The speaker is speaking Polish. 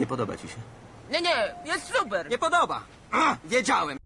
Nie podoba ci się. Nie, nie, jest super. Nie podoba! A, wiedziałem!